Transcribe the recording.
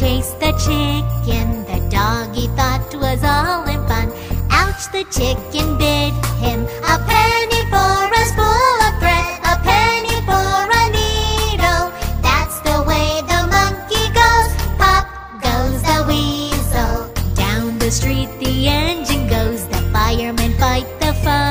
chase the chicken the doggy thought was all in fun. Ouch, the chicken bit him. A penny for a spool of thread, a penny for a needle. That's the way the monkey goes. Pop goes the weasel. Down the street the engine goes, the firemen fight the fire.